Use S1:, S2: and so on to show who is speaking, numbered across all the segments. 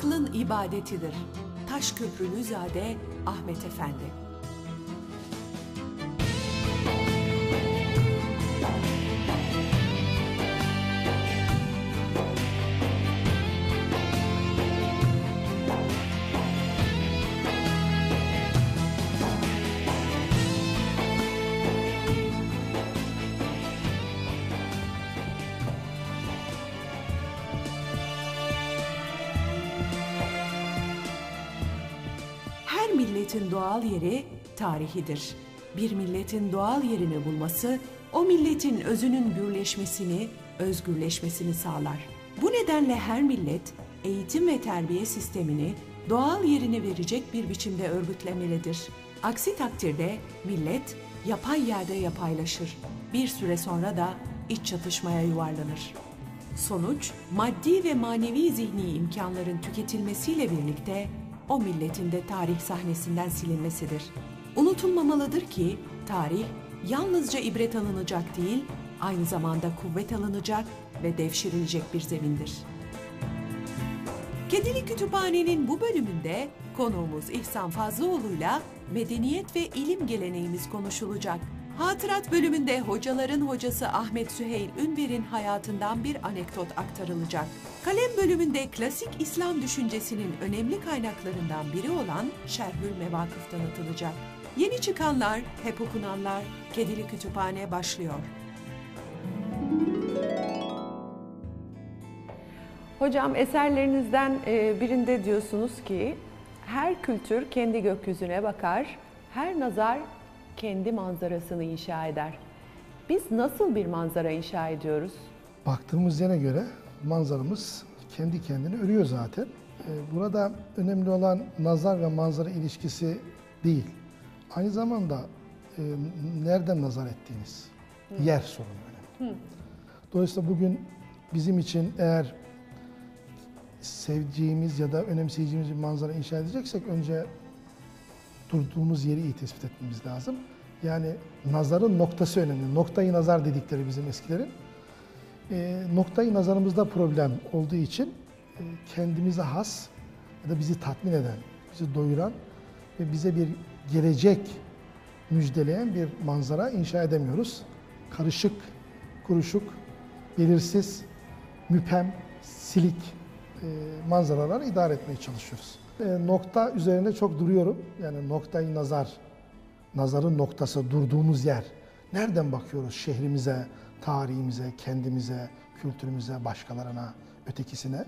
S1: aklın ibadetidir. Taşköprülüzade Ahmet Efendi. Milletin doğal yeri tarihidir. Bir milletin doğal yerini bulması o milletin özünün gürleşmesini, özgürleşmesini sağlar. Bu nedenle her millet eğitim ve terbiye sistemini doğal yerini verecek bir biçimde örgütlemelidir. Aksi takdirde millet yapay yerde yapaylaşır. Bir süre sonra da iç çatışmaya yuvarlanır. Sonuç, maddi ve manevi zihni imkanların tüketilmesiyle birlikte o milletin de tarih sahnesinden silinmesidir. Unutulmamalıdır ki tarih yalnızca ibret alınacak değil, aynı zamanda kuvvet alınacak ve devşirilecek bir zemindir. Kedili Kütüphane'nin bu bölümünde konuğumuz İhsan Fazlıoğlu'yla medeniyet ve ilim geleneğimiz konuşulacak. Hatırat bölümünde hocaların hocası Ahmet Süheyl Ünver'in hayatından bir anekdot aktarılacak. Kalem bölümünde klasik İslam düşüncesinin önemli kaynaklarından biri olan Şerhül Mevakıf tanıtılacak. Yeni çıkanlar, hep okunanlar, Kedili Kütüphane başlıyor.
S2: Hocam eserlerinizden e, birinde diyorsunuz ki her kültür kendi gökyüzüne bakar, her nazar kendi manzarasını inşa eder. Biz nasıl bir manzara inşa ediyoruz?
S3: Baktığımız yere göre manzaramız kendi kendini örüyor zaten. Ee, Burada önemli olan nazar ve manzara ilişkisi değil. Aynı zamanda e, nereden nazar ettiğiniz, yer sorunu önemli. Dolayısıyla bugün bizim için eğer sevdiğimiz ya da önemseyeceğimiz bir manzara inşa edeceksek önce durduğumuz yeri iyi tespit etmemiz lazım. Yani nazarın noktası önemli. Noktayı nazar dedikleri bizim eskilerin. E, noktayı nazarımızda problem olduğu için e, kendimize has ya da bizi tatmin eden, bizi doyuran ve bize bir gelecek müjdeleyen bir manzara inşa edemiyoruz. Karışık, kuruşuk, belirsiz, müpem, silik e, manzaraları idare etmeye çalışıyoruz. E, nokta üzerinde çok duruyorum. Yani noktayı nazar, nazarın noktası, durduğumuz yer. Nereden bakıyoruz şehrimize, tarihimize, kendimize, kültürümüze, başkalarına, ötekisine?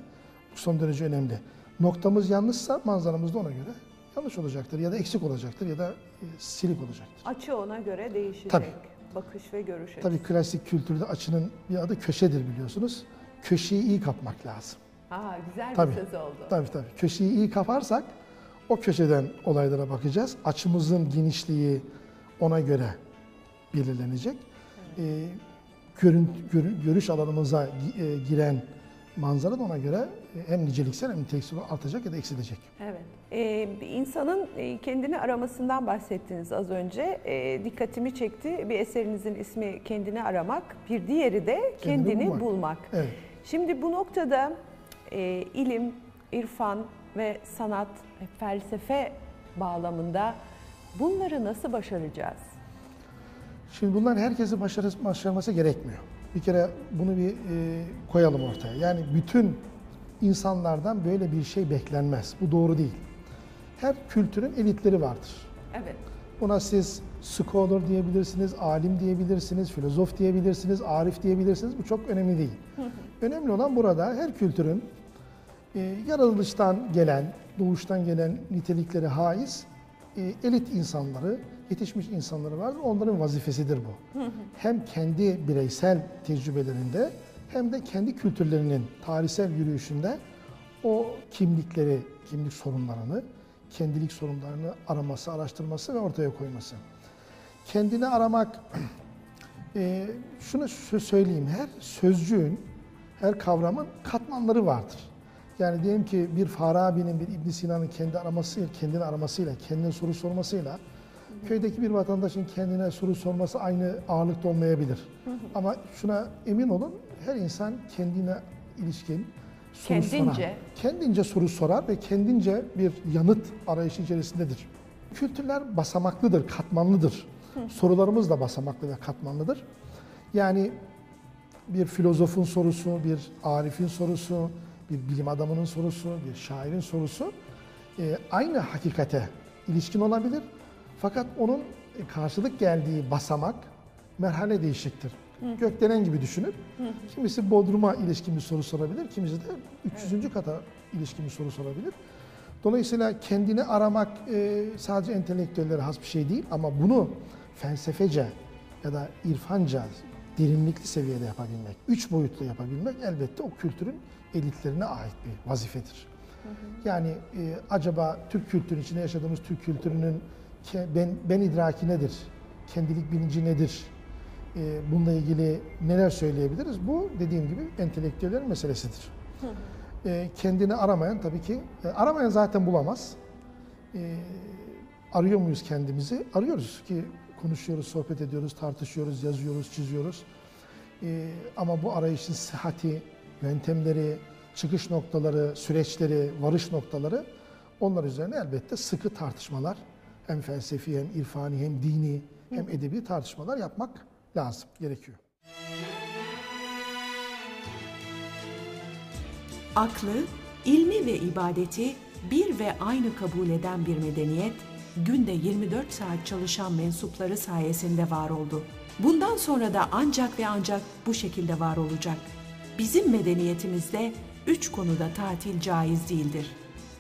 S3: Bu son derece önemli. Noktamız yanlışsa manzaramız da ona göre yanlış olacaktır ya da eksik olacaktır ya da e, silik olacaktır.
S2: Açı ona göre değişecek.
S3: Tabii.
S2: Bakış ve görüş açısı.
S3: Tabii klasik kültürde açının bir adı köşedir biliyorsunuz. Köşeyi iyi kapmak lazım.
S2: Ha, güzel
S3: Tabii.
S2: bir söz oldu.
S3: Tabii tabii. Köşeyi iyi kaparsak o köşeden olaylara bakacağız. Açımızın genişliği ona göre belirlenecek. Ee, görün, görü- görüş alanımıza e, giren manzara da ona göre e, hem niceliksel hem niteliksel artacak ya da eksilecek.
S2: Evet. Ee, insanın e, kendini aramasından bahsettiniz az önce. Ee, dikkatimi çekti. Bir eserinizin ismi Kendini Aramak, bir diğeri de
S3: Kendini
S2: Kendini,
S3: bulmak.
S2: bulmak.
S3: Evet.
S2: Şimdi bu noktada e, ilim, irfan ve sanat, ve felsefe bağlamında bunları nasıl başaracağız?
S3: Şimdi bunlar herkesi başarı- başarması gerekmiyor. Bir kere bunu bir e, koyalım ortaya. Yani bütün insanlardan böyle bir şey beklenmez. Bu doğru değil. Her kültürün elitleri vardır.
S2: Evet.
S3: Buna siz scholar diyebilirsiniz, alim diyebilirsiniz, filozof diyebilirsiniz, arif diyebilirsiniz. Bu çok önemli değil. önemli olan burada her kültürün e, yaratılıştan gelen, doğuştan gelen nitelikleri haiz e, elit insanları, yetişmiş insanları vardır. Onların vazifesidir bu. hem kendi bireysel tecrübelerinde hem de kendi kültürlerinin tarihsel yürüyüşünde o kimlikleri, kimlik sorunlarını, kendilik sorunlarını araması, araştırması ve ortaya koyması. Kendini aramak, e, şunu sö- söyleyeyim, her sözcüğün, her kavramın katmanları vardır. Yani diyelim ki bir Farabi'nin, bir İbn Sina'nın kendi aramasıyla, kendini aramasıyla, kendine soru sormasıyla köydeki bir vatandaşın kendine soru sorması aynı ağırlıkta olmayabilir. Ama şuna emin olun, her insan kendine ilişkin soru
S2: Kendince.
S3: sorar. Kendince soru sorar ve kendince bir yanıt arayışı içerisindedir. Kültürler basamaklıdır, katmanlıdır. Sorularımız da basamaklı ve katmanlıdır. Yani bir filozofun sorusu, bir arifin sorusu, bir bilim adamının sorusu, bir şairin sorusu e, aynı hakikate ilişkin olabilir. Fakat onun e, karşılık geldiği basamak, merhale değişiktir. Gökdelen gibi düşünüp kimisi Bodrum'a ilişkin bir soru sorabilir, kimisi de 300. kata ilişkin bir soru sorabilir. Dolayısıyla kendini aramak e, sadece entelektüellere has bir şey değil ama bunu felsefece ya da irfanca derinlikli seviyede yapabilmek, üç boyutlu yapabilmek elbette o kültürün elitlerine ait bir vazifedir. Yani e, acaba Türk kültürü içinde yaşadığımız Türk kültürünün ke- ben, ben idraki nedir? Kendilik bilinci nedir? E, bununla ilgili neler söyleyebiliriz? Bu dediğim gibi entelektüellerin meselesidir. E, kendini aramayan tabii ki, e, aramayan zaten bulamaz. E, arıyor muyuz kendimizi? Arıyoruz ki konuşuyoruz, sohbet ediyoruz, tartışıyoruz, yazıyoruz, çiziyoruz. E, ama bu arayışın sıhhati, yöntemleri, çıkış noktaları, süreçleri, varış noktaları onlar üzerine elbette sıkı tartışmalar hem felsefi hem irfani hem dini hem edebi tartışmalar yapmak lazım, gerekiyor.
S1: Aklı, ilmi ve ibadeti bir ve aynı kabul eden bir medeniyet, günde 24 saat çalışan mensupları sayesinde var oldu. Bundan sonra da ancak ve ancak bu şekilde var olacak. Bizim medeniyetimizde üç konuda tatil caiz değildir.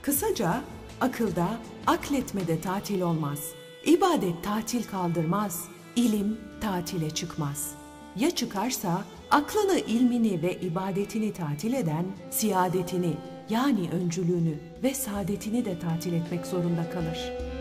S1: Kısaca akılda, akletmede tatil olmaz. İbadet tatil kaldırmaz, ilim tatile çıkmaz. Ya çıkarsa aklını, ilmini ve ibadetini tatil eden siadetini yani öncülüğünü ve saadetini de tatil etmek zorunda kalır.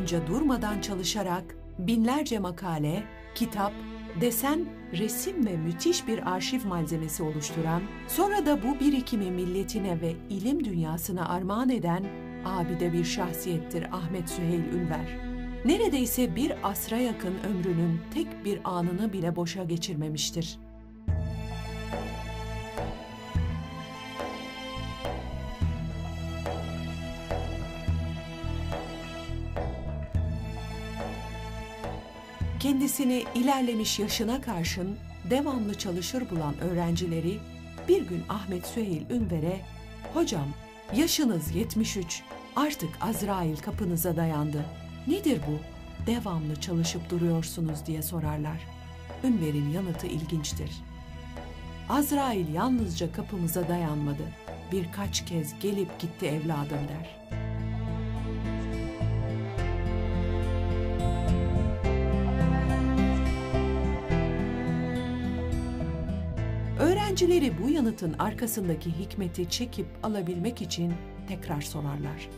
S1: Boyunca durmadan çalışarak binlerce makale, kitap, desen, resim ve müthiş bir arşiv malzemesi oluşturan, sonra da bu birikimi milletine ve ilim dünyasına armağan eden abide bir şahsiyettir Ahmet Süheyl Ünver. Neredeyse bir asra yakın ömrünün tek bir anını bile boşa geçirmemiştir. Kendisini ilerlemiş yaşına karşın devamlı çalışır bulan öğrencileri bir gün Ahmet Süheyl Ünver'e "Hocam, yaşınız 73, artık Azrail kapınıza dayandı. Nedir bu? Devamlı çalışıp duruyorsunuz." diye sorarlar. Ünver'in yanıtı ilginçtir. Azrail yalnızca kapımıza dayanmadı. Birkaç kez gelip gitti evladım der. Öğrencileri bu yanıtın arkasındaki hikmeti çekip alabilmek için tekrar sorarlar.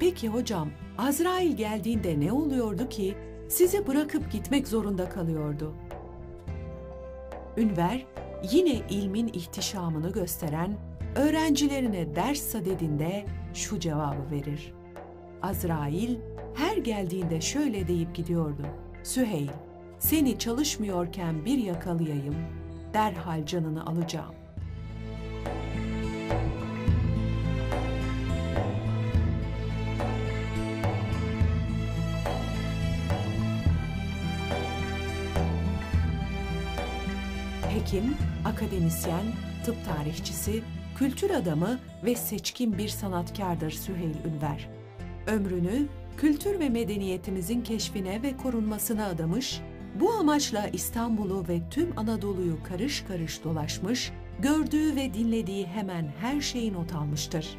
S1: Peki hocam, Azrail geldiğinde ne oluyordu ki sizi bırakıp gitmek zorunda kalıyordu? Ünver yine ilmin ihtişamını gösteren öğrencilerine ders sadedinde şu cevabı verir. Azrail her geldiğinde şöyle deyip gidiyordu. Süheyl, seni çalışmıyorken bir yakalayayım, derhal canını alacağım. Hekim, akademisyen, tıp tarihçisi, kültür adamı ve seçkin bir sanatkardır Süheyl Ünver. Ömrünü kültür ve medeniyetimizin keşfine ve korunmasına adamış, bu amaçla İstanbul'u ve tüm Anadolu'yu karış karış dolaşmış, gördüğü ve dinlediği hemen her şeyi not almıştır.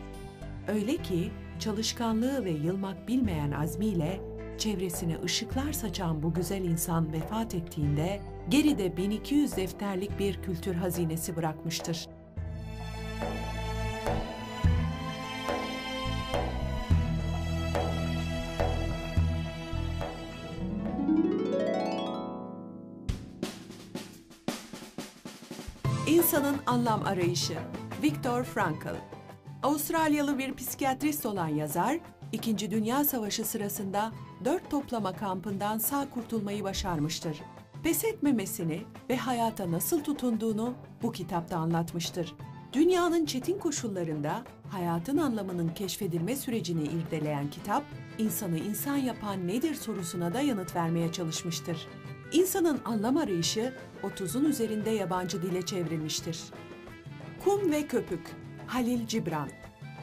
S1: Öyle ki çalışkanlığı ve yılmak bilmeyen azmiyle çevresine ışıklar saçan bu güzel insan vefat ettiğinde geride 1200 defterlik bir kültür hazinesi bırakmıştır. Anlam Arayışı Viktor Frankl Avustralyalı bir psikiyatrist olan yazar, İkinci Dünya Savaşı sırasında dört toplama kampından sağ kurtulmayı başarmıştır. Pes etmemesini ve hayata nasıl tutunduğunu bu kitapta anlatmıştır. Dünyanın çetin koşullarında hayatın anlamının keşfedilme sürecini irdeleyen kitap, insanı insan yapan nedir sorusuna da yanıt vermeye çalışmıştır. İnsanın anlam arayışı 30'un üzerinde yabancı dile çevrilmiştir. Kum ve Köpük Halil Cibran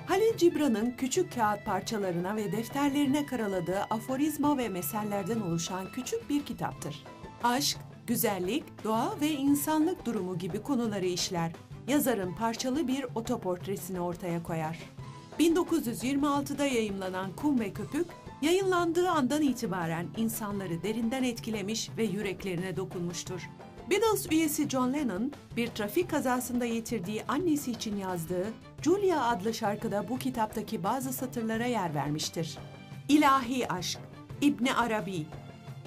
S1: Halil Cibran'ın küçük kağıt parçalarına ve defterlerine karaladığı aforizma ve mesellerden oluşan küçük bir kitaptır. Aşk, güzellik, doğa ve insanlık durumu gibi konuları işler. Yazarın parçalı bir otoportresini ortaya koyar. 1926'da yayımlanan Kum ve Köpük, yayınlandığı andan itibaren insanları derinden etkilemiş ve yüreklerine dokunmuştur. Beatles üyesi John Lennon, bir trafik kazasında yitirdiği annesi için yazdığı Julia adlı şarkıda bu kitaptaki bazı satırlara yer vermiştir. İlahi Aşk, İbni Arabi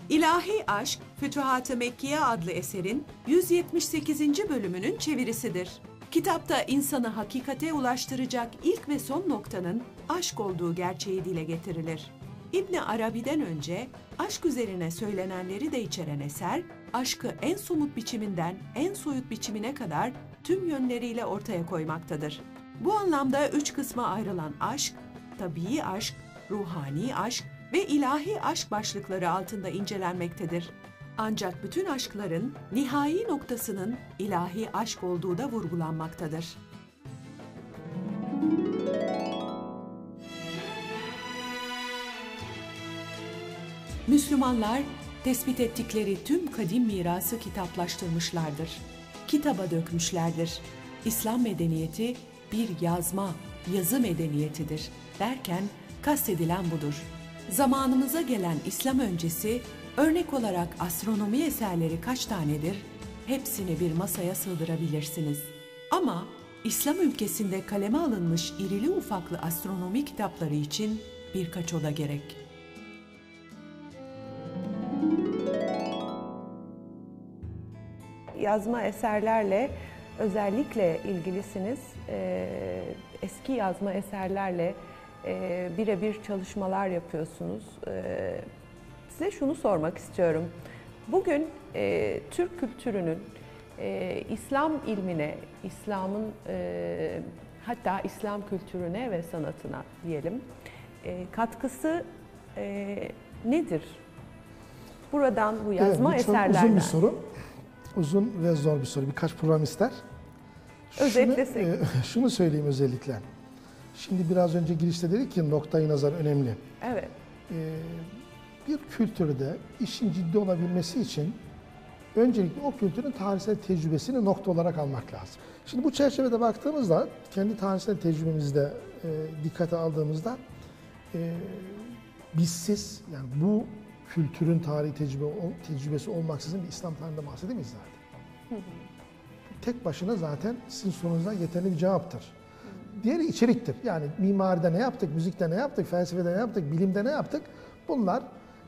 S1: İlahi Aşk, Fütuhat-ı Mekkiye adlı eserin 178. bölümünün çevirisidir. Kitapta insanı hakikate ulaştıracak ilk ve son noktanın aşk olduğu gerçeği dile getirilir. İbni Arabi'den önce aşk üzerine söylenenleri de içeren eser, aşkı en somut biçiminden en soyut biçimine kadar tüm yönleriyle ortaya koymaktadır. Bu anlamda üç kısma ayrılan aşk, tabii aşk, ruhani aşk ve ilahi aşk başlıkları altında incelenmektedir. Ancak bütün aşkların nihai noktasının ilahi aşk olduğu da vurgulanmaktadır. Müslümanlar tespit ettikleri tüm kadim mirası kitaplaştırmışlardır. Kitaba dökmüşlerdir. İslam medeniyeti bir yazma, yazı medeniyetidir derken kastedilen budur. Zamanımıza gelen İslam öncesi örnek olarak astronomi eserleri kaç tanedir? Hepsini bir masaya sığdırabilirsiniz. Ama İslam ülkesinde kaleme alınmış irili ufaklı astronomi kitapları için birkaç oda gerek.''
S2: Yazma eserlerle özellikle ilgilisiniz. E, eski yazma eserlerle e, birebir çalışmalar yapıyorsunuz. E, size şunu sormak istiyorum. Bugün e, Türk kültürünün e, İslam ilmine, İslam'ın e, hatta İslam kültürüne ve sanatına diyelim e, katkısı e, nedir? Buradan bu yazma
S3: evet,
S2: eserlerden.
S3: Çok uzun bir soru uzun ve zor bir soru. Birkaç program ister.
S2: Özetlesek.
S3: Şunu, e, şunu söyleyeyim özellikle. Şimdi biraz önce girişte dedik ki noktayı nazar önemli.
S2: Evet.
S3: E, bir kültürde işin ciddi olabilmesi için öncelikle o kültürün tarihsel tecrübesini nokta olarak almak lazım. Şimdi bu çerçevede baktığımızda, kendi tarihsel tecrübemizde e, dikkate aldığımızda e, bizsiz, yani bu kültürün tarihi tecrübe, tecrübesi olmaksızın bir İslam tarihinde bahsedemeyiz zaten. Tek başına zaten sizin sorunuzdan yeterli bir cevaptır. Diğeri içeriktir. Yani mimaride ne yaptık, müzikte ne yaptık, felsefede ne yaptık, bilimde ne yaptık? Bunlar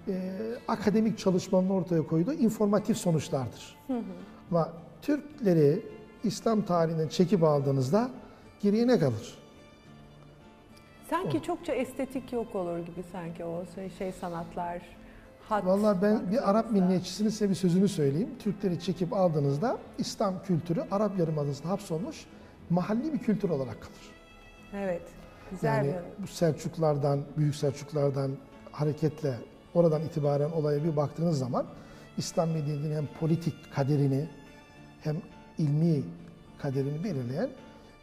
S3: e, akademik çalışmanın ortaya koyduğu informatif sonuçlardır. Hı hı. Ama Türkleri İslam tarihinden çekip aldığınızda geriye ne kalır?
S2: Sanki o. çokça estetik yok olur gibi sanki o şey, şey sanatlar hat.
S3: Vallahi ben bir Arap milliyetçisinin size bir sözünü söyleyeyim. Türkleri çekip aldığınızda İslam kültürü Arap Yarımadası'na hapsolmuş mahalli bir kültür olarak kalır.
S2: Evet. Güzel
S3: yani
S2: bir
S3: bu Selçuklardan, Büyük Selçuklardan hareketle oradan itibaren olaya bir baktığınız zaman İslam medeniyetinin hem politik kaderini hem ilmi kaderini belirleyen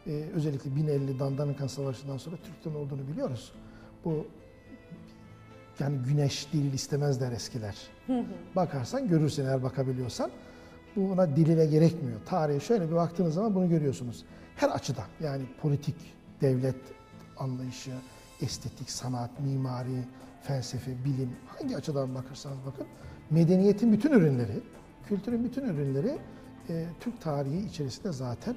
S3: e, özellikle 1050 Dandanıkan Savaşı'ndan sonra Türklerin olduğunu biliyoruz. Bu yani güneş dil istemezler eskiler. Bakarsan görürsün eğer bakabiliyorsan. Buna diline gerekmiyor. Tarihe şöyle bir baktığınız zaman bunu görüyorsunuz. Her açıdan yani politik, devlet anlayışı, estetik, sanat, mimari, felsefe, bilim hangi açıdan bakırsanız bakın medeniyetin bütün ürünleri, kültürün bütün ürünleri e, Türk tarihi içerisinde zaten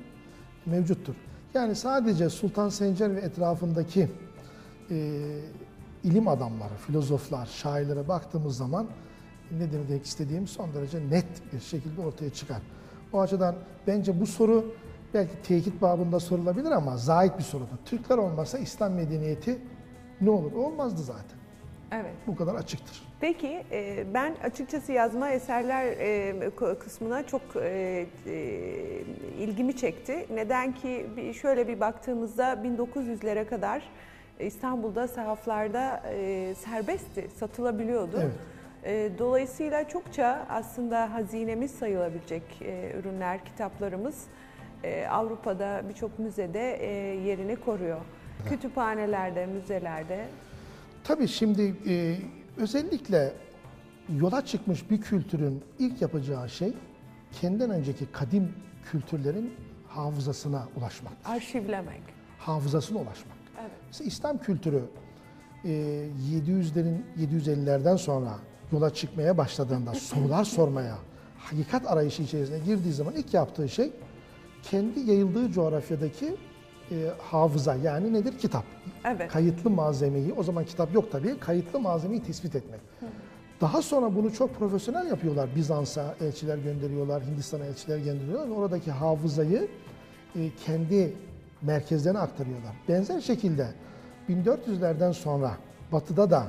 S3: mevcuttur. Yani sadece Sultan Sencer ve etrafındaki e, ilim adamları, filozoflar, şairlere baktığımız zaman ne demek istediğim son derece net bir şekilde ortaya çıkar. O açıdan bence bu soru belki tekit babında sorulabilir ama zahit bir sorudur. Türkler olmasa İslam medeniyeti ne olur? Olmazdı zaten.
S2: Evet.
S3: Bu kadar açıktır.
S2: Peki e, ben açıkçası yazma eserler e, kısmına çok e, ilgimi çekti. Neden ki şöyle bir baktığımızda 1900'lere kadar İstanbul'da sahaflarda serbestti, satılabiliyordu.
S3: Evet.
S2: Dolayısıyla çokça aslında hazinemiz sayılabilecek ürünler, kitaplarımız Avrupa'da birçok müzede yerini koruyor. Kütüphanelerde, müzelerde.
S3: Tabii şimdi e, özellikle yola çıkmış bir kültürün ilk yapacağı şey kendinden önceki kadim kültürlerin hafızasına ulaşmak.
S2: Arşivlemek.
S3: Hafızasına ulaşmak.
S2: Evet.
S3: Mesela İslam kültürü e, 700'lerin 750'lerden sonra yola çıkmaya başladığında sorular sormaya, hakikat arayışı içerisine girdiği zaman ilk yaptığı şey kendi yayıldığı coğrafyadaki e, hafıza yani nedir? Kitap.
S2: Evet.
S3: Kayıtlı malzemeyi, o zaman kitap yok tabii, kayıtlı malzemeyi tespit etmek. Hı. Daha sonra bunu çok profesyonel yapıyorlar. Bizans'a elçiler gönderiyorlar, Hindistan'a elçiler gönderiyorlar ve oradaki hafızayı e, kendi merkezlerine aktarıyorlar. Benzer şekilde 1400'lerden sonra Batı'da da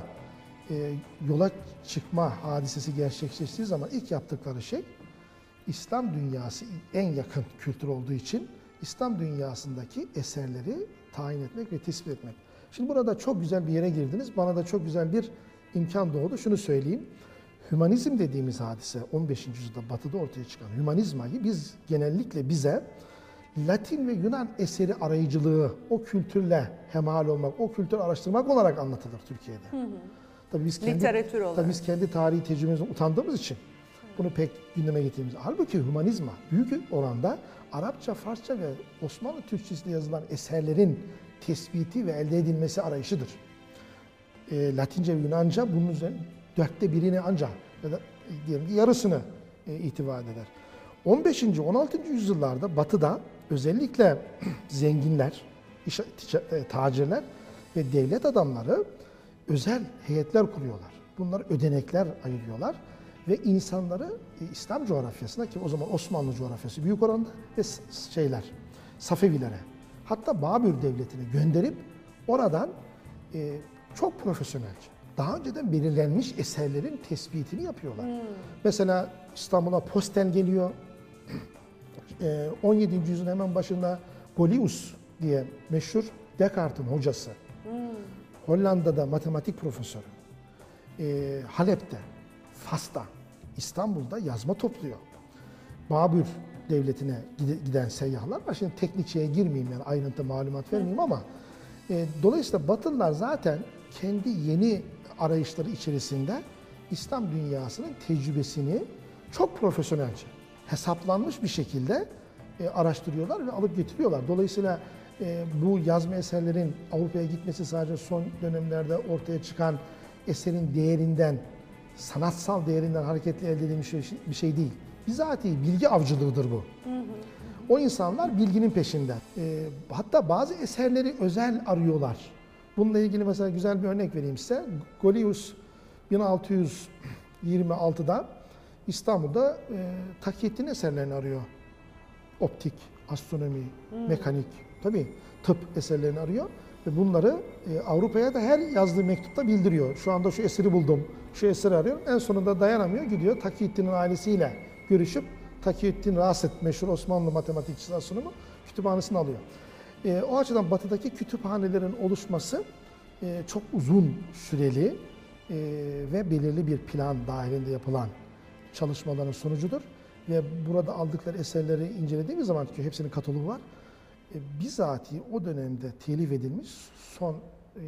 S3: e, yola çıkma hadisesi gerçekleştiği zaman ilk yaptıkları şey İslam dünyası en yakın kültür olduğu için İslam dünyasındaki eserleri tayin etmek ve tespit etmek. Şimdi burada çok güzel bir yere girdiniz. Bana da çok güzel bir imkan doğdu. Şunu söyleyeyim. Hümanizm dediğimiz hadise 15. yüzyılda batıda ortaya çıkan hümanizmayı biz genellikle bize Latin ve Yunan eseri arayıcılığı, o kültürle hemal olmak, o kültürü araştırmak olarak anlatılır Türkiye'de. Hı hı.
S2: Tabii biz kendi, Literatür olarak.
S3: Tabii biz kendi tarihi tecrübemizden utandığımız için bunu pek gündeme getirdiğimiz. Halbuki hümanizma büyük oranda Arapça, Farsça ve Osmanlı Türkçesiyle yazılan eserlerin tespiti ve elde edilmesi arayışıdır. E, Latince ve Yunanca bunun üzerine dörtte birini ancak ya da e, diyelim yarısını e, itibar eder. 15. 16. yüzyıllarda Batı'da özellikle zenginler, iş, e, tacirler ve devlet adamları özel heyetler kuruyorlar. Bunlar ödenekler ayırıyorlar ve insanları e, İslam coğrafyasına ki o zaman Osmanlı coğrafyası büyük oranda ve şeyler Safevilere hatta Babür devletine gönderip oradan e, çok profesyonelce daha önceden belirlenmiş eserlerin tespitini yapıyorlar. Hmm. Mesela İstanbul'a Postel geliyor. E, 17. yüzyılın hemen başında Golius diye meşhur Descartes'in hocası. Hmm. Hollanda'da matematik profesörü. E, Halep'te, Fas'ta İstanbul'da yazma topluyor. Babür devletine giden seyyahlar var. Şimdi teknik girmeyeyim yani ayrıntı malumat vermeyeyim ama e, dolayısıyla Batılılar zaten kendi yeni arayışları içerisinde İslam dünyasının tecrübesini çok profesyonelce, hesaplanmış bir şekilde e, araştırıyorlar ve alıp getiriyorlar. Dolayısıyla e, bu yazma eserlerin Avrupa'ya gitmesi sadece son dönemlerde ortaya çıkan eserin değerinden sanatsal değerinden hareketle elde edilmiş bir şey değil. Bizatihi bilgi avcılığıdır bu. O insanlar bilginin peşinde. E, hatta bazı eserleri özel arıyorlar. Bununla ilgili mesela güzel bir örnek vereyim size. Golius 1626'da İstanbul'da e, Takiyettin eserlerini arıyor. Optik, astronomi, hmm. mekanik, tabii tıp eserlerini arıyor. Ve bunları e, Avrupa'ya da her yazdığı mektupta bildiriyor. Şu anda şu eseri buldum, şu eseri arıyorum. En sonunda dayanamıyor, gidiyor Takiyüddin'in ailesiyle görüşüp Takiyüddin Raset, meşhur Osmanlı matematikçisi astronomu kütüphanesini alıyor. E, o açıdan batıdaki kütüphanelerin oluşması e, çok uzun süreli e, ve belirli bir plan dahilinde yapılan çalışmaların sonucudur. Ve burada aldıkları eserleri incelediğimiz zaman ki hepsinin kataloğu var e, bizatihi o dönemde telif edilmiş son e,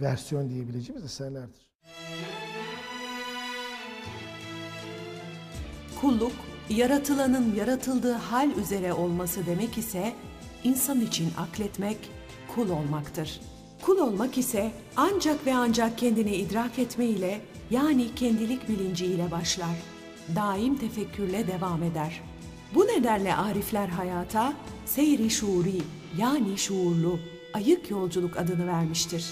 S3: versiyon diyebileceğimiz eserlerdir.
S1: Kulluk, yaratılanın yaratıldığı hal üzere olması demek ise insan için akletmek, kul olmaktır. Kul olmak ise ancak ve ancak kendini idrak etme ile yani kendilik bilinciyle başlar. Daim tefekkürle devam eder. Bu nedenle arifler hayata seyri şuuri yani şuurlu ayık yolculuk adını vermiştir.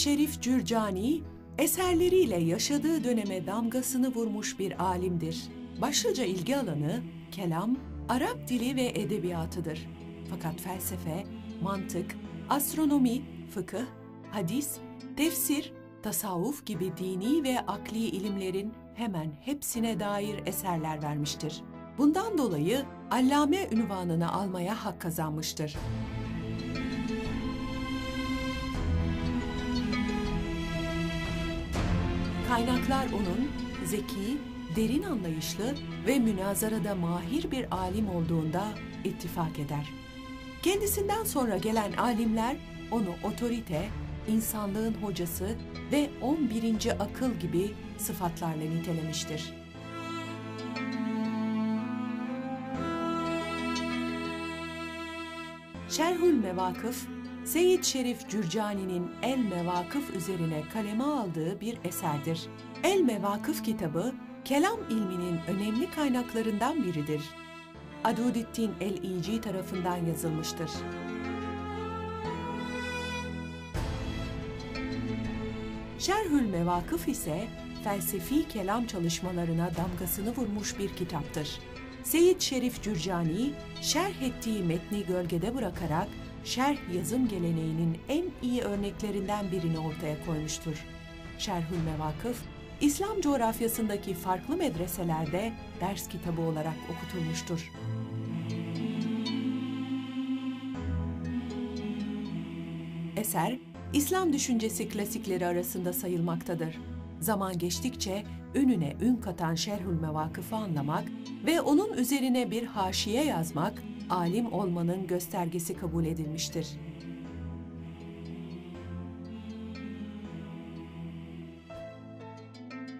S1: Şerif Cürcani, eserleriyle yaşadığı döneme damgasını vurmuş bir alimdir. Başlıca ilgi alanı kelam, Arap dili ve edebiyatıdır. Fakat felsefe, mantık, astronomi, fıkıh, hadis, tefsir, tasavvuf gibi dini ve akli ilimlerin hemen hepsine dair eserler vermiştir. Bundan dolayı allame ünvanını almaya hak kazanmıştır. Kaynaklar onun zeki, derin anlayışlı ve münazarada mahir bir alim olduğunda ittifak eder. Kendisinden sonra gelen alimler onu otorite, insanlığın hocası ve 11. akıl gibi sıfatlarla nitelemiştir. Şerhül Mevakıf, Seyyid Şerif Cürcani'nin El Mevakıf üzerine kaleme aldığı bir eserdir. El Mevakıf kitabı, kelam ilminin önemli kaynaklarından biridir. Adudettin el-İci tarafından yazılmıştır. Şerhül Mevakıf ise felsefi kelam çalışmalarına damgasını vurmuş bir kitaptır. Seyyid Şerif Cürcani, şerh ettiği metni gölgede bırakarak şerh yazım geleneğinin en iyi örneklerinden birini ortaya koymuştur. Şerhül Mevakıf, İslam coğrafyasındaki farklı medreselerde ders kitabı olarak okutulmuştur. Eser, İslam düşüncesi klasikleri arasında sayılmaktadır. Zaman geçtikçe önüne ün katan Şerhül Mevakıf'ı anlamak ve onun üzerine bir haşiye yazmak, alim olmanın göstergesi kabul edilmiştir.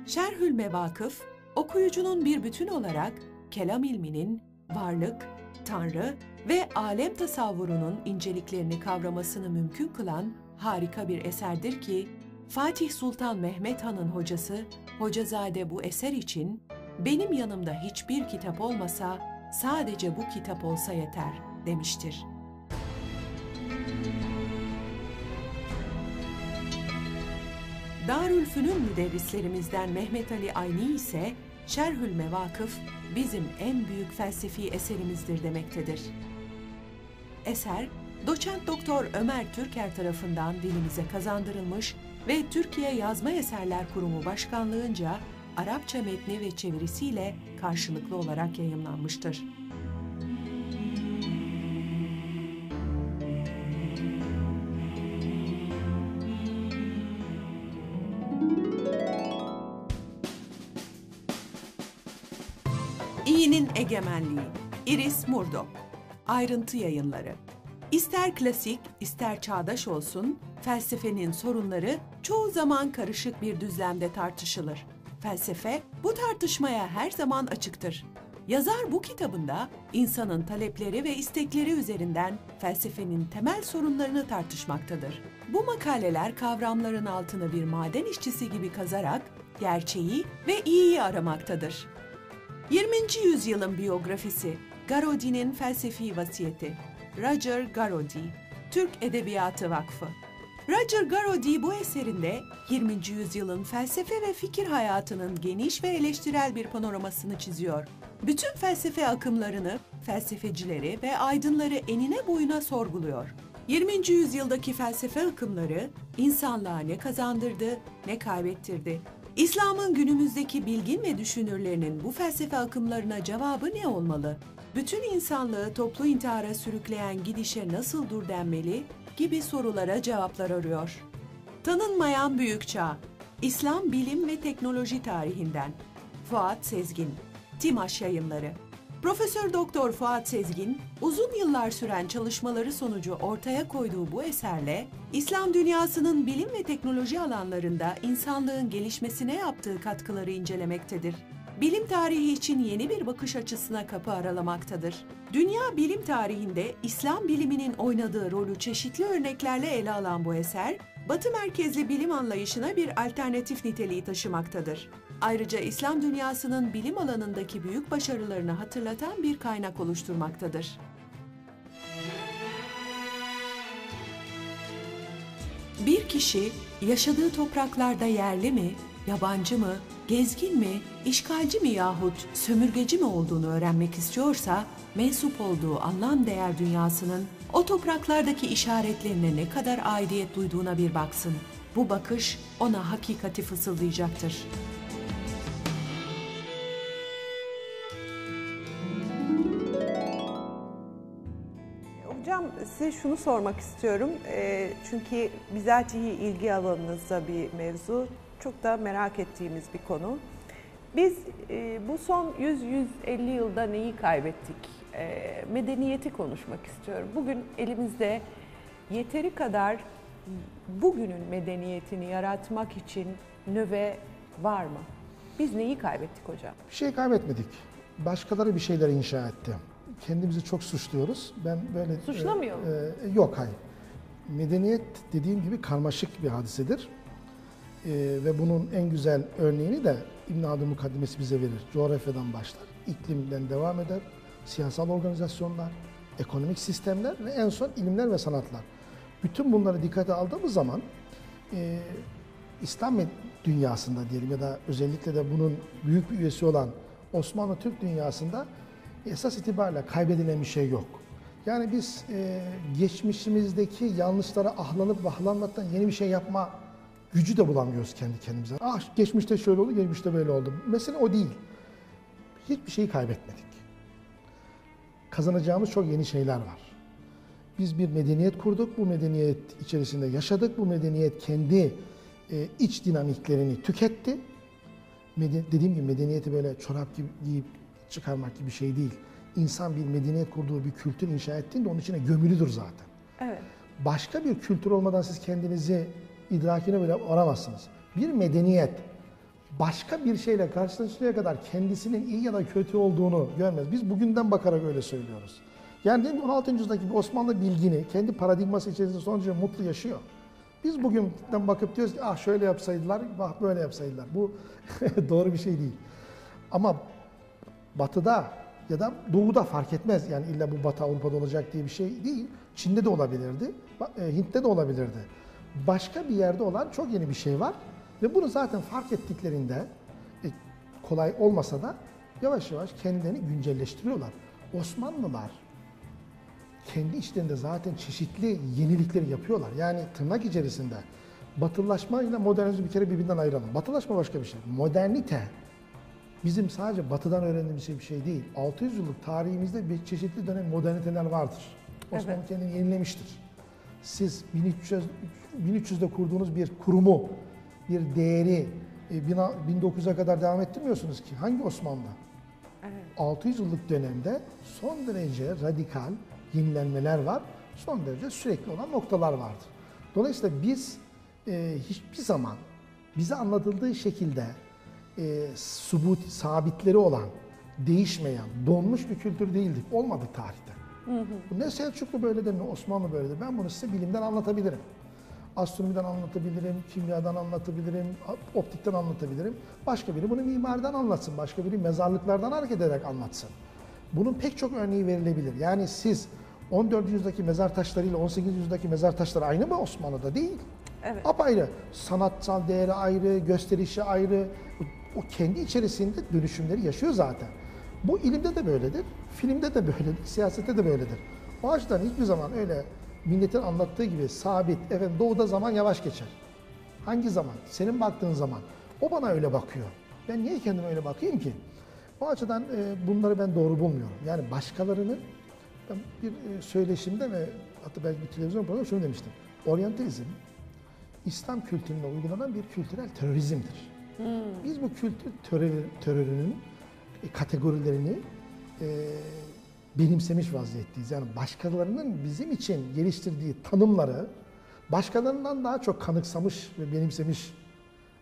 S1: Şerhül Mevakıf, okuyucunun bir bütün olarak kelam ilminin varlık, tanrı ve alem tasavvurunun inceliklerini kavramasını mümkün kılan harika bir eserdir ki, Fatih Sultan Mehmet Han'ın hocası Hocazade bu eser için benim yanımda hiçbir kitap olmasa sadece bu kitap olsa yeter demiştir. Darülfünun müderrislerimizden Mehmet Ali Ayni ise Şerhül Mevakıf bizim en büyük felsefi eserimizdir demektedir. Eser, doçent doktor Ömer Türker tarafından dilimize kazandırılmış ve Türkiye Yazma Eserler Kurumu Başkanlığınca Arapça metni ve çevirisiyle karşılıklı olarak yayımlanmıştır. İyinin Egemenliği Iris Murdo Ayrıntı Yayınları İster klasik, ister çağdaş olsun, felsefenin sorunları çoğu zaman karışık bir düzlemde tartışılır. Felsefe bu tartışmaya her zaman açıktır. Yazar bu kitabında insanın talepleri ve istekleri üzerinden felsefenin temel sorunlarını tartışmaktadır. Bu makaleler kavramların altını bir maden işçisi gibi kazarak gerçeği ve iyiyi aramaktadır. 20. yüzyılın biyografisi Garodi'nin felsefi vasiyeti Roger Garodi, Türk Edebiyatı Vakfı Roger Garodi bu eserinde 20. yüzyılın felsefe ve fikir hayatının geniş ve eleştirel bir panoramasını çiziyor. Bütün felsefe akımlarını, felsefecileri ve aydınları enine boyuna sorguluyor. 20. yüzyıldaki felsefe akımları insanlığa ne kazandırdı, ne kaybettirdi. İslam'ın günümüzdeki bilgin ve düşünürlerinin bu felsefe akımlarına cevabı ne olmalı? Bütün insanlığı toplu intihara sürükleyen gidişe nasıl dur denmeli gibi sorulara cevaplar arıyor. Tanınmayan Büyük Çağ, İslam Bilim ve Teknoloji Tarihinden Fuat Sezgin, Timaş Yayınları Profesör Doktor Fuat Sezgin, uzun yıllar süren çalışmaları sonucu ortaya koyduğu bu eserle İslam dünyasının bilim ve teknoloji alanlarında insanlığın gelişmesine yaptığı katkıları incelemektedir bilim tarihi için yeni bir bakış açısına kapı aralamaktadır. Dünya bilim tarihinde İslam biliminin oynadığı rolü çeşitli örneklerle ele alan bu eser, Batı merkezli bilim anlayışına bir alternatif niteliği taşımaktadır. Ayrıca İslam dünyasının bilim alanındaki büyük başarılarını hatırlatan bir kaynak oluşturmaktadır. Bir kişi yaşadığı topraklarda yerli mi, yabancı mı, gezgin mi, işgalci mi yahut sömürgeci mi olduğunu öğrenmek istiyorsa, mensup olduğu anlam değer dünyasının o topraklardaki işaretlerine ne kadar aidiyet duyduğuna bir baksın. Bu bakış ona hakikati fısıldayacaktır.
S2: Hocam size şunu sormak istiyorum. E, çünkü bizatihi ilgi alanınızda bir mevzu. Çok da merak ettiğimiz bir konu. Biz e, bu son 100-150 yılda neyi kaybettik? E, medeniyeti konuşmak istiyorum. Bugün elimizde yeteri kadar bugünün medeniyetini yaratmak için növe var mı? Biz neyi kaybettik hocam?
S3: Bir şey kaybetmedik. Başkaları bir şeyler inşa etti. Kendimizi çok suçluyoruz. Ben böyle
S2: Suçlamıyor mu?
S3: e, e, yok hayır. Medeniyet dediğim gibi karmaşık bir hadisedir. E, ve bunun en güzel örneğini de İbn Haldun mukaddimesi bize verir. Coğrafyadan başlar, iklimden devam eder, siyasal organizasyonlar, ekonomik sistemler ve en son ilimler ve sanatlar. Bütün bunları dikkate aldığımız zaman e, İslam dünyasında diyelim ya da özellikle de bunun büyük bir üyesi olan Osmanlı Türk dünyasında esas itibariyle kaybedilen bir şey yok. Yani biz e, geçmişimizdeki yanlışlara ahlanıp vahlanmaktan yeni bir şey yapma gücü de bulamıyoruz kendi kendimize. Ah geçmişte şöyle oldu, geçmişte böyle oldu. Mesela o değil. Hiçbir şeyi kaybetmedik. Kazanacağımız çok yeni şeyler var. Biz bir medeniyet kurduk, bu medeniyet içerisinde yaşadık. Bu medeniyet kendi e, iç dinamiklerini tüketti. Meden, dediğim gibi medeniyeti böyle çorap gibi giyip çıkarmak gibi bir şey değil. İnsan bir medeniyet kurduğu bir kültür inşa ettiğinde onun içine gömülüdür zaten.
S2: Evet.
S3: Başka bir kültür olmadan siz kendinizi idrakine bile varamazsınız. Bir medeniyet başka bir şeyle karşılaşıncaya kadar kendisinin iyi ya da kötü olduğunu görmez. Biz bugünden bakarak öyle söylüyoruz. Yani diyelim 16. yüzyıldaki Osmanlı bilgini kendi paradigması içerisinde son derece mutlu yaşıyor. Biz bugünden bakıp diyoruz ki ah şöyle yapsaydılar, bak böyle yapsaydılar. Bu doğru bir şey değil. Ama batıda ya da doğuda fark etmez. Yani illa bu Batı Avrupa'da olacak diye bir şey değil. Çin'de de olabilirdi, e, Hint'te de olabilirdi. Başka bir yerde olan çok yeni bir şey var. Ve bunu zaten fark ettiklerinde e, kolay olmasa da yavaş yavaş kendilerini güncelleştiriyorlar. Osmanlılar kendi içlerinde zaten çeşitli yenilikleri yapıyorlar. Yani tırnak içerisinde batılılaşma ile modernizmi bir kere birbirinden ayıralım. Batılaşma başka bir şey. Modernite bizim sadece batıdan öğrendiğimiz şey bir şey değil. 600 yıllık tarihimizde bir çeşitli dönem moderniteler vardır. Osmanlı evet. kendini yenilemiştir. Siz 1300, 1300'de kurduğunuz bir kurumu, bir değeri 1900'e kadar devam ettirmiyorsunuz ki. Hangi Osmanlı? Evet. 600 yıllık dönemde son derece radikal, yenilenmeler var. Son derece sürekli olan noktalar vardır. Dolayısıyla biz e, hiçbir zaman bize anlatıldığı şekilde e, subut, sabitleri olan, değişmeyen, donmuş bir kültür değildik. Olmadık tarihte. Hı hı. Bu ne Selçuklu böyledir ne Osmanlı böyledir. Ben bunu size bilimden anlatabilirim. Astronomiden anlatabilirim, kimyadan anlatabilirim, optikten anlatabilirim. Başka biri bunu mimariden anlatsın, başka biri mezarlıklardan hareket ederek anlatsın. Bunun pek çok örneği verilebilir. Yani siz 14. yüzyıldaki mezar taşlarıyla 18. yüzyıldaki mezar taşları aynı mı Osmanlı'da? Değil.
S2: Evet.
S3: Apayrı. Sanatsal değeri ayrı, gösterişi ayrı. O kendi içerisinde dönüşümleri yaşıyor zaten. Bu ilimde de böyledir, filmde de böyledir, siyasette de böyledir. O açıdan hiçbir zaman öyle milletin anlattığı gibi sabit, efendim doğuda zaman yavaş geçer. Hangi zaman? Senin baktığın zaman. O bana öyle bakıyor. Ben niye kendime öyle bakayım ki? O açıdan e, bunları ben doğru bulmuyorum. Yani başkalarının ben bir e, söyleşimde ve hatta belki bir televizyon programı şunu demiştim. Oryantalizm İslam kültürüne uygulanan bir kültürel terörizmdir. Hmm. Biz bu kültür terör, terörünün kategorilerini e, benimsemiş vaziyetteyiz. Yani başkalarının bizim için geliştirdiği tanımları başkalarından daha çok kanıksamış ve benimsemiş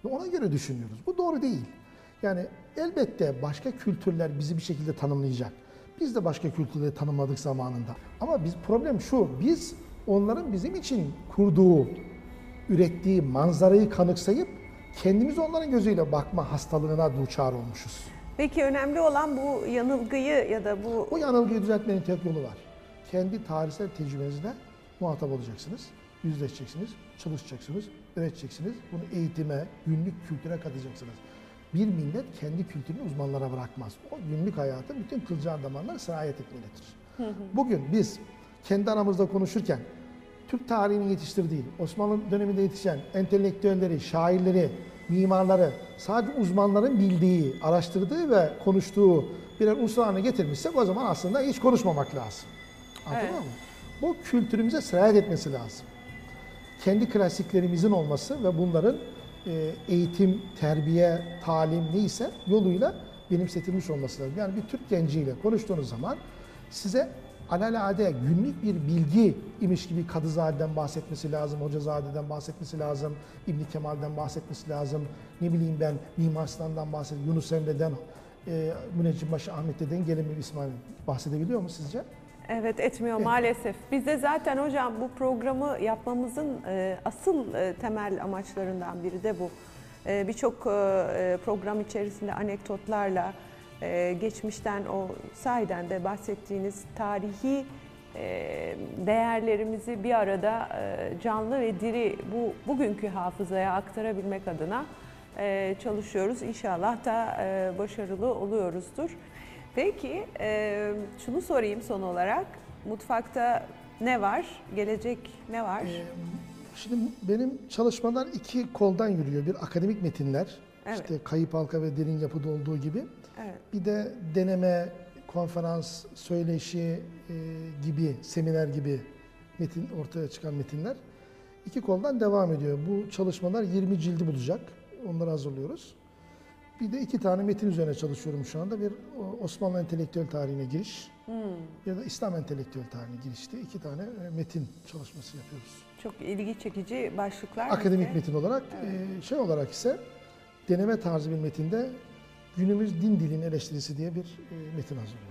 S3: ve ona göre düşünüyoruz. Bu doğru değil. Yani elbette başka kültürler bizi bir şekilde tanımlayacak. Biz de başka kültürleri tanımadık zamanında. Ama biz problem şu, biz onların bizim için kurduğu, ürettiği manzarayı kanıksayıp kendimiz onların gözüyle bakma hastalığına duçar olmuşuz.
S2: Peki önemli olan bu yanılgıyı ya da bu...
S3: O yanılgıyı düzeltmenin tek yolu var. Kendi tarihsel tecrübenizle muhatap olacaksınız. yüzleşeceksiniz, çalışacaksınız, üreteceksiniz. Bunu eğitime, günlük kültüre katacaksınız. Bir millet kendi kültürünü uzmanlara bırakmaz. O günlük hayatı bütün kılcal damarlar sirayet etmelidir. Bugün biz kendi aramızda konuşurken Türk tarihinin yetiştirdiği, Osmanlı döneminde yetişen entelektüelleri, şairleri, mimarları, sadece uzmanların bildiği, araştırdığı ve konuştuğu birer unsur haline getirmişsek o zaman aslında hiç konuşmamak lazım. Anladın
S2: Evet.
S3: mı? Bu kültürümüze sirayet etmesi lazım. Kendi klasiklerimizin olması ve bunların e, eğitim, terbiye, talim neyse yoluyla benimsetilmiş olması lazım. Yani bir Türk genciyle konuştuğunuz zaman size alelade günlük bir bilgi imiş gibi Kadızade'den bahsetmesi lazım, Hocazade'den bahsetmesi lazım, İbn Kemal'den bahsetmesi lazım, ne bileyim ben Mimar Sinan'dan bahset, Yunus Emre'den, e, Müneccimbaşı Ahmet Dede'nin gelin bir İsmail bahsedebiliyor mu sizce?
S2: Evet etmiyor maalesef. Biz de zaten hocam bu programı yapmamızın e, asıl e, temel amaçlarından biri de bu. E, Birçok e, program içerisinde anekdotlarla e, geçmişten o sahiden de bahsettiğiniz tarihi e, değerlerimizi bir arada e, canlı ve diri bu bugünkü hafızaya aktarabilmek adına e, çalışıyoruz. İnşallah da e, başarılı oluyoruzdur. Peki e, şunu sorayım son olarak. Mutfakta ne var? Gelecek ne var?
S3: Ee, Şimdi benim çalışmalar iki koldan yürüyor. Bir akademik metinler,
S2: Evet.
S3: işte kayıp halka ve derin yapıda olduğu gibi.
S2: Evet.
S3: Bir de deneme, konferans, söyleşi e, gibi, seminer gibi metin ortaya çıkan metinler iki koldan devam ediyor. Bu çalışmalar 20 cildi bulacak. Onları hazırlıyoruz. Bir de iki tane metin üzerine çalışıyorum şu anda. Bir Osmanlı entelektüel tarihine giriş,
S2: Hmm,
S3: ya da İslam entelektüel tarihine girişte iki tane e, metin çalışması yapıyoruz.
S2: çok ilgi çekici başlıklar.
S3: Akademik metin olarak, e, şey olarak ise deneme tarzı bir metinde günümüz din dilinin eleştirisi diye bir e, metin hazırlıyorum.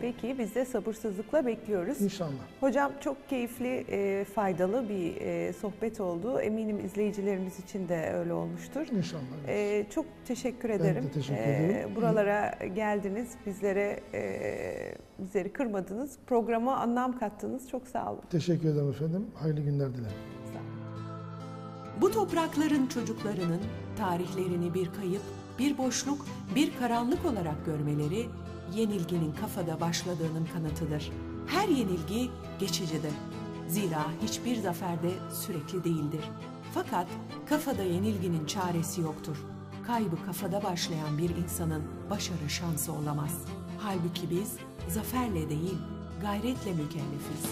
S2: Peki biz de sabırsızlıkla bekliyoruz.
S3: İnşallah.
S2: Hocam çok keyifli, e, faydalı bir e, sohbet oldu. Eminim izleyicilerimiz için de öyle olmuştur.
S3: İnşallah.
S2: E, çok teşekkür
S3: de
S2: ederim.
S3: teşekkür
S2: E,
S3: ediyorum.
S2: buralara geldiniz, bizlere e, bizleri kırmadınız, programa anlam kattınız. Çok sağ olun.
S3: Teşekkür ederim efendim. Hayırlı günler dilerim.
S1: Bu toprakların çocuklarının tarihlerini bir kayıp, bir boşluk, bir karanlık olarak görmeleri yenilginin kafada başladığının kanıtıdır. Her yenilgi geçicidir. Zira hiçbir zafer de sürekli değildir. Fakat kafada yenilginin çaresi yoktur. Kaybı kafada başlayan bir insanın başarı şansı olamaz. Halbuki biz zaferle değil, gayretle mükellefiz.